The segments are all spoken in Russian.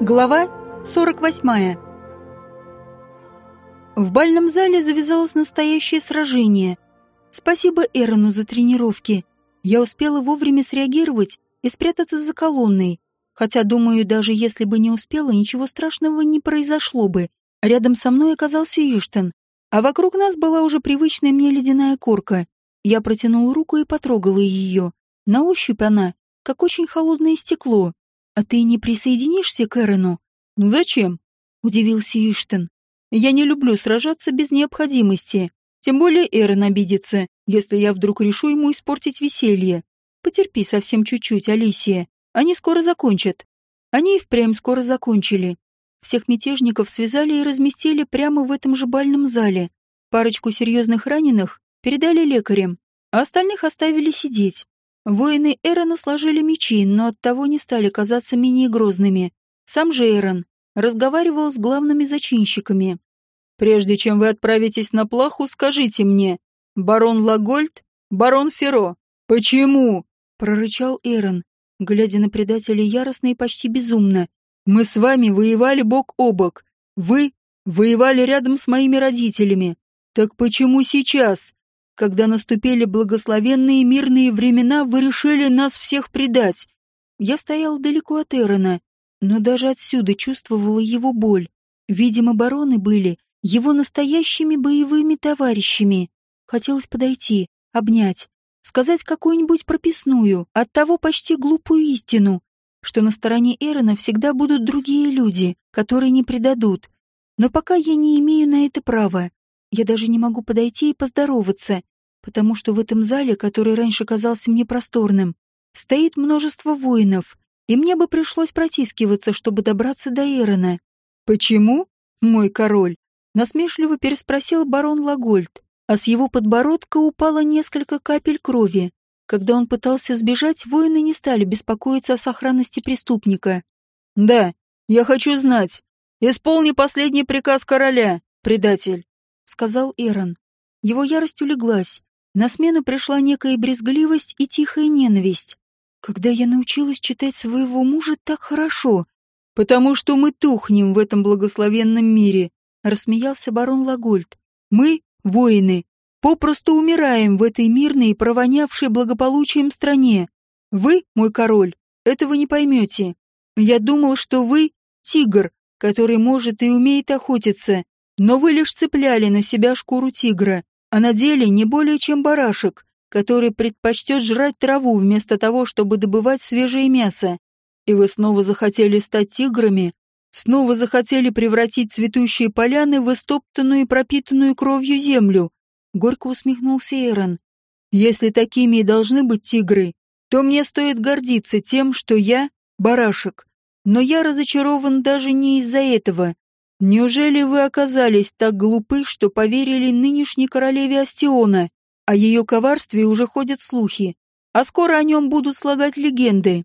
Глава 48. В бальном зале завязалось настоящее сражение. Спасибо Эрону за тренировки. Я успела вовремя среагировать и спрятаться за колонной. Хотя, думаю, даже если бы не успела, ничего страшного не произошло бы. Рядом со мной оказался Иштон, а вокруг нас была уже привычная мне ледяная корка. Я протянул руку и потрогала ее. На ощупь она, как очень холодное стекло. «А ты не присоединишься к Эрону?» «Зачем?» — удивился Иштон. «Я не люблю сражаться без необходимости. Тем более Эрон обидится, если я вдруг решу ему испортить веселье. Потерпи совсем чуть-чуть, Алисия. Они скоро закончат». Они и впрямь скоро закончили. Всех мятежников связали и разместили прямо в этом же бальном зале. Парочку серьезных раненых передали лекарям, а остальных оставили сидеть. Воины Эрона сложили мечи, но оттого не стали казаться менее грозными. Сам же Эрон разговаривал с главными зачинщиками. «Прежде чем вы отправитесь на плаху, скажите мне, барон Лагольд, барон Феро, почему?» — прорычал Эрон, глядя на предателя яростно и почти безумно. «Мы с вами воевали бок о бок. Вы воевали рядом с моими родителями. Так почему сейчас?» Когда наступили благословенные мирные времена, вы решили нас всех предать. Я стоял далеко от Эрона, но даже отсюда чувствовала его боль. Видимо, бароны были его настоящими боевыми товарищами. Хотелось подойти, обнять, сказать какую-нибудь прописную, оттого почти глупую истину, что на стороне Эрона всегда будут другие люди, которые не предадут. Но пока я не имею на это права. Я даже не могу подойти и поздороваться, потому что в этом зале, который раньше казался мне просторным, стоит множество воинов, и мне бы пришлось протискиваться, чтобы добраться до Эрона. «Почему, мой король?» — насмешливо переспросил барон Лагольд, а с его подбородка упало несколько капель крови. Когда он пытался сбежать, воины не стали беспокоиться о сохранности преступника. «Да, я хочу знать. Исполни последний приказ короля, предатель сказал Эрон. Его ярость улеглась. На смену пришла некая брезгливость и тихая ненависть. Когда я научилась читать своего мужа так хорошо, потому что мы тухнем в этом благословенном мире, рассмеялся барон Лагольд. Мы, воины, попросту умираем в этой мирной и провонявшей благополучием стране. Вы, мой король, этого не поймете. Я думал, что вы — тигр, который может и умеет охотиться, но вы лишь цепляли на себя шкуру тигра, а на деле не более чем барашек, который предпочтет жрать траву вместо того, чтобы добывать свежее мясо. И вы снова захотели стать тиграми, снова захотели превратить цветущие поляны в истоптанную и пропитанную кровью землю. Горько усмехнулся Эрон. Если такими и должны быть тигры, то мне стоит гордиться тем, что я — барашек. Но я разочарован даже не из-за этого. Неужели вы оказались так глупы, что поверили нынешней королеве Астиона? О ее коварстве уже ходят слухи, а скоро о нем будут слагать легенды.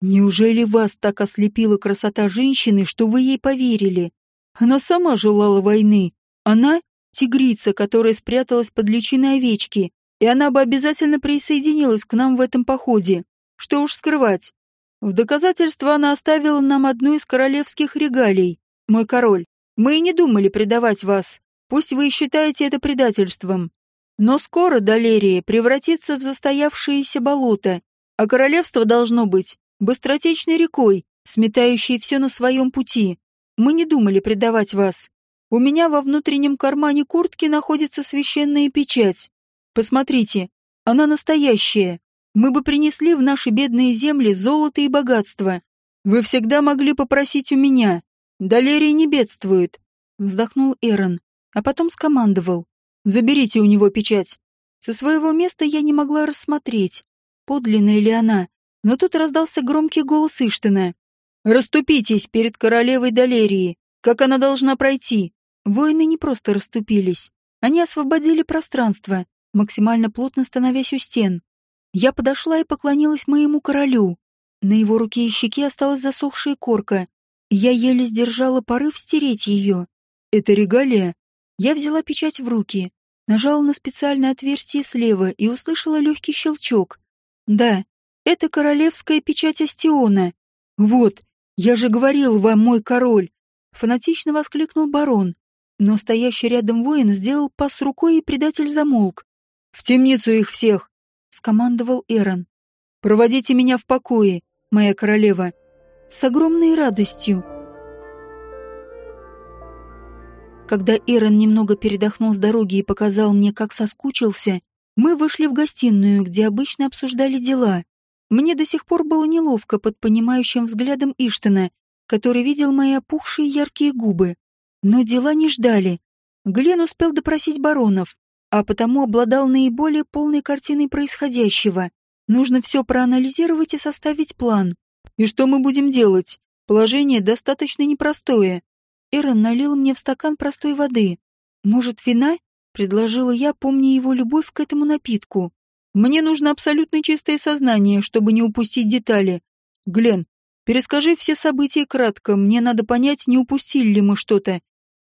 Неужели вас так ослепила красота женщины, что вы ей поверили? Она сама желала войны. Она — тигрица, которая спряталась под личиной овечки, и она бы обязательно присоединилась к нам в этом походе. Что уж скрывать. В доказательство она оставила нам одну из королевских регалий. Мой король, мы и не думали предавать вас. Пусть вы и считаете это предательством. Но скоро Далерия превратится в застоявшееся болото, а королевство должно быть быстротечной рекой, сметающей все на своем пути. Мы не думали предавать вас. У меня во внутреннем кармане куртки находится священная печать. Посмотрите, она настоящая. Мы бы принесли в наши бедные земли золото и богатство. Вы всегда могли попросить у меня, Далерий не бедствует, вздохнул Эрон, а потом скомандовал. Заберите у него печать. Со своего места я не могла рассмотреть, подлинная ли она, но тут раздался громкий голос Иштена. «Раступитесь перед королевой Далерии, как она должна пройти». Воины не просто расступились, они освободили пространство, максимально плотно становясь у стен. Я подошла и поклонилась моему королю. На его руке и щеке осталась засохшая корка, я еле сдержала порыв стереть ее. Это регалия. Я взяла печать в руки, нажала на специальное отверстие слева и услышала легкий щелчок. Да, это королевская печать Астиона. Вот, Я же говорил вам, мой король!» Фанатично воскликнул барон, но стоящий рядом воин сделал пас рукой, и предатель замолк. «В темницу их всех!» — скомандовал Эрон. «Проводите меня в покое, моя королева!» «С огромной радостью!» Когда Эрон немного передохнул с дороги и показал мне, как соскучился, мы вышли в гостиную, где обычно обсуждали дела. Мне до сих пор было неловко под понимающим взглядом Иштена, который видел мои опухшие яркие губы. Но дела не ждали. Глен успел допросить баронов, а потому обладал наиболее полной картиной происходящего. Нужно все проанализировать и составить план. И что мы будем делать? Положение достаточно непростое. Эрон налил мне в стакан простой воды. «Может, вина?» — предложила я, помня его любовь к этому напитку. «Мне нужно абсолютно чистое сознание, чтобы не упустить детали. Глен, перескажи все события кратко, мне надо понять, не упустили ли мы что-то.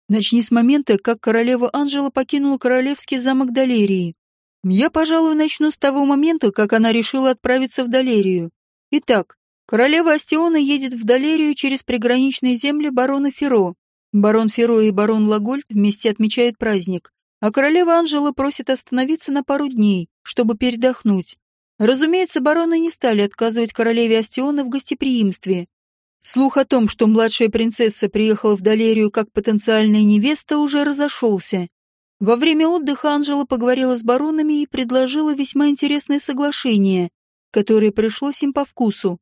Начни с момента, как королева Анжела покинула королевский замок Далерии. Я, пожалуй, начну с того момента, как она решила отправиться в Далерию. Итак, королева Астиона едет в Далерию через приграничные земли барона Феро. Барон Феро и барон Лагольд вместе отмечают праздник, а королева Анжела просит остановиться на пару дней, чтобы передохнуть. Разумеется, бароны не стали отказывать королеве Астиона в гостеприимстве. Слух о том, что младшая принцесса приехала в Далерию как потенциальная невеста, уже разошелся. Во время отдыха Анжела поговорила с баронами и предложила весьма интересное соглашение, которое пришлось им по вкусу.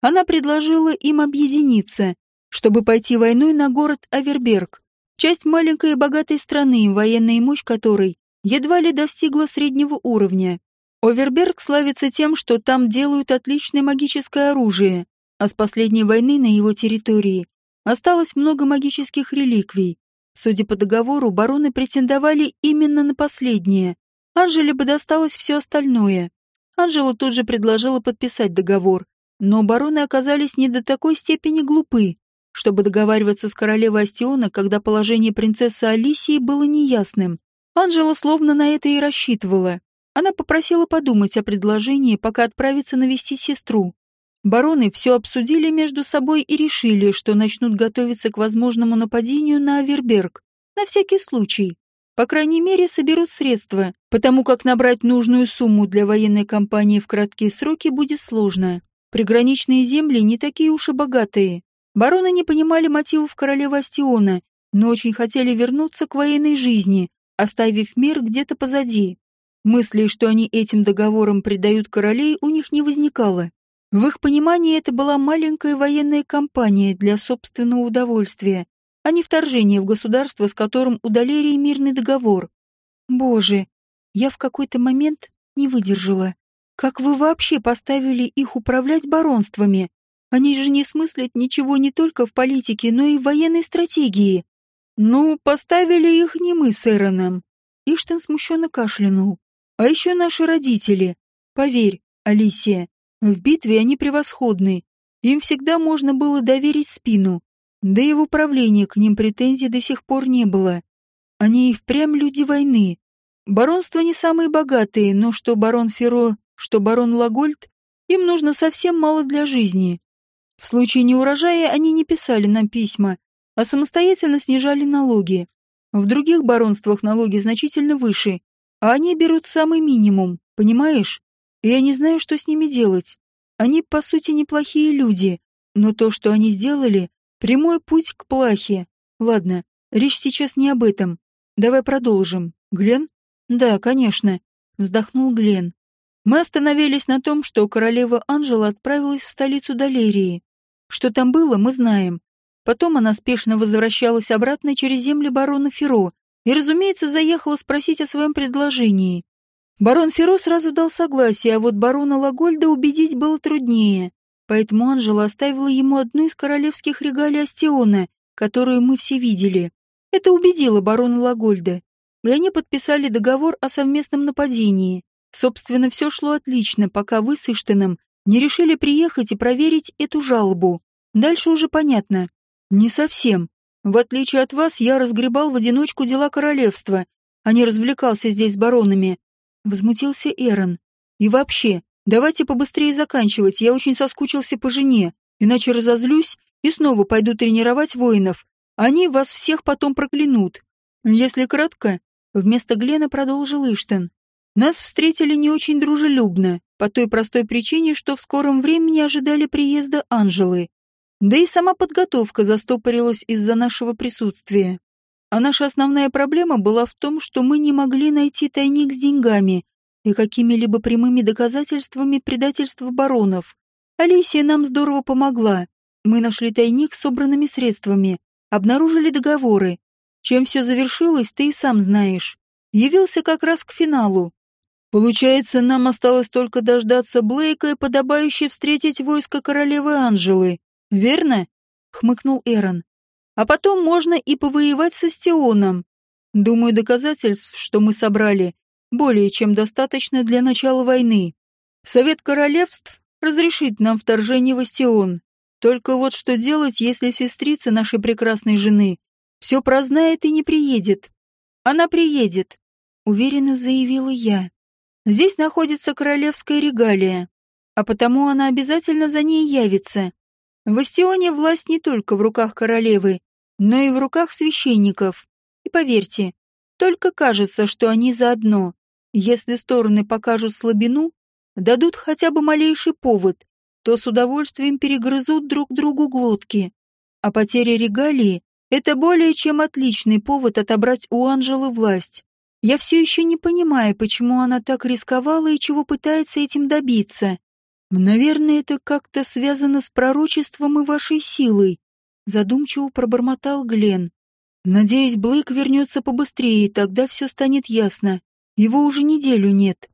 Она предложила им объединиться, чтобы пойти войной на город Аверберг, часть маленькой и богатой страны, военная мощь которой едва ли достигла среднего уровня. Оверберг славится тем, что там делают отличное магическое оружие, а с последней войны на его территории осталось много магических реликвий. Судя по договору, бароны претендовали именно на последнее. Анжеле бы досталось все остальное. Анжела тут же предложила подписать договор, но бароны оказались не до такой степени глупы, чтобы договариваться с королевой Астиона, когда положение принцессы Алисии было неясным. Анжела словно на это и рассчитывала. Она попросила подумать о предложении, пока отправится навестить сестру. Бароны все обсудили между собой и решили, что начнут готовиться к возможному нападению на Аверберг. На всякий случай. По крайней мере, соберут средства, потому как набрать нужную сумму для военной кампании в краткие сроки будет сложно. Приграничные земли не такие уж и богатые. Бароны не понимали мотивов королевы Астиона, но очень хотели вернуться к военной жизни, оставив мир где-то позади. Мысли, что они этим договором предают королей, у них не возникало. В их понимании это была маленькая военная кампания для собственного удовольствия, а не вторжение в государство, с которым у Далерии мирный договор. Боже, я в какой-то момент не выдержала. Как вы вообще поставили их управлять баронствами? Они же не смыслят ничего не только в политике, но и в военной стратегии. Ну, поставили их не мы с Эроном. Иштен смущенно кашлянул. А еще наши родители. Поверь, Алисия, в битве они превосходны. Им всегда можно было доверить спину. Да и в управлении к ним претензий до сих пор не было. Они и впрямь люди войны. Баронства не самые богатые, но что барон Феро, что барон Лагольд, им нужно совсем мало для жизни. В случае неурожая они не писали нам письма, а самостоятельно снижали налоги. В других баронствах налоги значительно выше, а они берут самый минимум, понимаешь? И я не знаю, что с ними делать. Они, по сути, неплохие люди, но то, что они сделали, прямой путь к плахе. Ладно, речь сейчас не об этом. Давай продолжим. Глен? Да, конечно, вздохнул Глен. Мы остановились на том, что королева Анжела отправилась в столицу Далерии. Что там было, мы знаем. Потом она спешно возвращалась обратно через земли барона Феро и, разумеется, заехала спросить о своем предложении. Барон Феро сразу дал согласие, а вот барона Лагольда убедить было труднее, поэтому Анжела оставила ему одну из королевских регалий Астиона, которую мы все видели. Это убедило барона Лагольда, и они подписали договор о совместном нападении. Собственно, все шло отлично, пока вы с Иштеном не решили приехать и проверить эту жалобу. Дальше уже понятно. Не совсем. В отличие от вас, я разгребал в одиночку дела королевства, а не развлекался здесь с баронами. Возмутился Эрон. И вообще, давайте побыстрее заканчивать, я очень соскучился по жене, иначе разозлюсь и снова пойду тренировать воинов. Они вас всех потом проклянут. Если кратко, вместо Глена продолжил Иштен. Нас встретили не очень дружелюбно, по той простой причине, что в скором времени ожидали приезда Анжелы. Да и сама подготовка застопорилась из-за нашего присутствия. А наша основная проблема была в том, что мы не могли найти тайник с деньгами и какими-либо прямыми доказательствами предательства баронов. Алисия нам здорово помогла. Мы нашли тайник с собранными средствами, обнаружили договоры. Чем все завершилось, ты и сам знаешь. Явился как раз к финалу. Получается, нам осталось только дождаться Блейка и подобающе встретить войско королевы Анжелы. Верно? Хмыкнул Эрон. А потом можно и повоевать со Стионом. Думаю, доказательств, что мы собрали, более чем достаточно для начала войны. Совет королевств разрешит нам вторжение в Астион. Только вот что делать, если сестрица нашей прекрасной жены все прознает и не приедет? Она приедет, уверенно заявила я. Здесь находится королевская регалия, а потому она обязательно за ней явится. В Астионе власть не только в руках королевы, но и в руках священников. И поверьте, только кажется, что они заодно. Если стороны покажут слабину, дадут хотя бы малейший повод, то с удовольствием перегрызут друг другу глотки. А потеря регалии — это более чем отличный повод отобрать у Анжелы власть. Я все еще не понимаю, почему она так рисковала и чего пытается этим добиться. Наверное, это как-то связано с пророчеством и вашей силой задумчиво пробормотал Глен. Надеюсь, Блейк вернется побыстрее, и тогда все станет ясно. Его уже неделю нет.